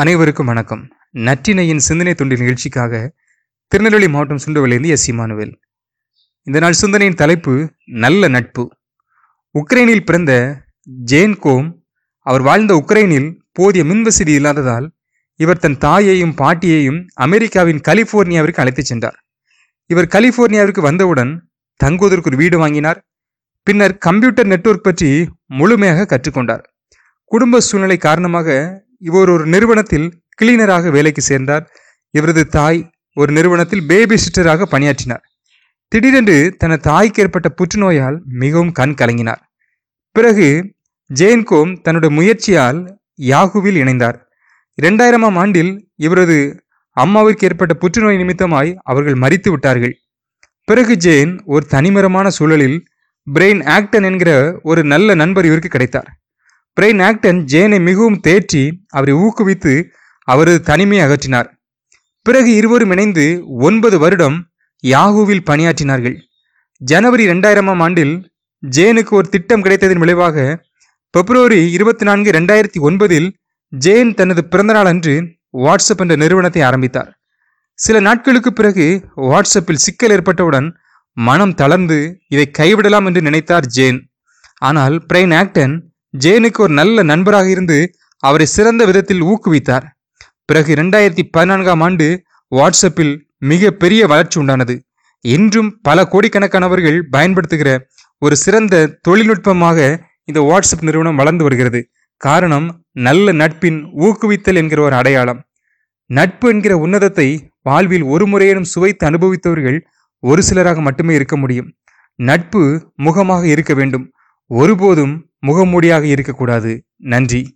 அனைவருக்கும் வணக்கம். நற்றினையின் சிந்தனை தொண்டில் நிகழ்ச்சிக்காக திருநெல்வேலி மாவட்டம் சுண்டவளிலிருந்து எஸ் இமானுவேல். இந்த நாள் சிந்தனையின் தலைப்பு நல்ல நட்பு. உக்ரைனில் பிறந்த ஜேன் கோம் அவர் வாழ்ந்த உக்ரைனில் போதிய மின்வசதி இல்லாததால் இவர் தன் தாயையும் பாட்டியையும் அமெரிக்காவின் கலிபோர்னியாவிற்கு அழைத்துச் சென்றார். இவர் கலிபோர்னியாவிற்கு வந்தவுடன் தங்குவதற்கு ஒரு வீடு வாங்கினார். பின்னர் கம்ப்யூட்டர் நெட்வொர்க் பற்றி முழுமையாக கற்றுக்கொண்டார். குடும்ப சூழ்நிலை காரணமாக இவர் ஒரு நிறுவனத்தில் கிளீனராக வேலைக்கு சேர்ந்தார். இவரது தாய் ஒரு நிறுவனத்தில் பேபி சிஸ்டராக பணியாற்றினார். திடீரென்று தனது தாய்க்கு ஏற்பட்ட புற்றுநோயால் மிகவும் கண் கலங்கினார். பிறகு ஜெயன்கோம் தன்னுடைய முயற்சியால் யாகுவில் இணைந்தார். இரண்டாயிரமாம் ஆண்டில் இவரது அம்மாவிற்கு ஏற்பட்ட புற்றுநோய் நிமித்தமாய் அவர்கள் மறித்து விட்டார்கள். பிறகு ஜேன் ஒரு தனிமரமான சூழலில் பிரெயின் ஆக்டன் என்கிற ஒரு நல்ல நண்பர் இவருக்கு கிடைத்தார். பிரெயின் ஆக்டன் ஜேனை மிகவும் தேற்றி அவரை ஊக்குவித்து அவரது தனிமையை அகற்றினார். பிறகு இருவரும் இணைந்து ஒன்பது வருடம் யாகூவில் பணியாற்றினார்கள். ஜனவரி ரெண்டாயிரமாம் ஆண்டில் ஜேனுக்கு ஒரு திட்டம் கிடைத்ததன் விளைவாக பிப்ரவரி இருபத்தி நான்கு ரெண்டாயிரத்தி ஒன்பதில் ஜேன் தனது பிறந்தநாள் அன்று வாட்ஸ்அப் என்ற நிறுவனத்தை ஆரம்பித்தார். சில நாட்களுக்கு பிறகு வாட்ஸ்அப்பில் சிக்கல் ஏற்பட்டவுடன் மனம் தளர்ந்து இதை கைவிடலாம் என்று நினைத்தார் ஜேன். ஆனால் பிரெயின் ஆக்டன் ஜேனுக்கு ஒரு நல்ல நண்பராக இருந்து அவரை சிறந்த விதத்தில் ஊக்குவித்தார். பிறகு இரண்டாயிரத்தி பதினான்காம் ஆண்டு வாட்ஸ்அப்பில் மிக பெரிய வளர்ச்சி உண்டானது. இன்றும் பல கோடிக்கணக்கானவர்கள் பயன்படுத்துகிற ஒரு சிறந்த தொழில்நுட்பமாக இந்த வாட்ஸ்அப் நிறுவனம் வளர்ந்து வருகிறது. காரணம் நல்ல நட்பின் ஊக்குவித்தல் என்கிற ஒரு அடையாளம். நட்பு என்கிற உன்னதத்தை வாழ்வில் ஒரு முறையிலும் சுவைத்து அனுபவித்தவர்கள் ஒரு சிலராக மட்டுமே இருக்க முடியும். நட்பு முகமாக இருக்க வேண்டும். ஒருபோதும் முகமூடியாக இருக்கக்கூடாது. நன்றி.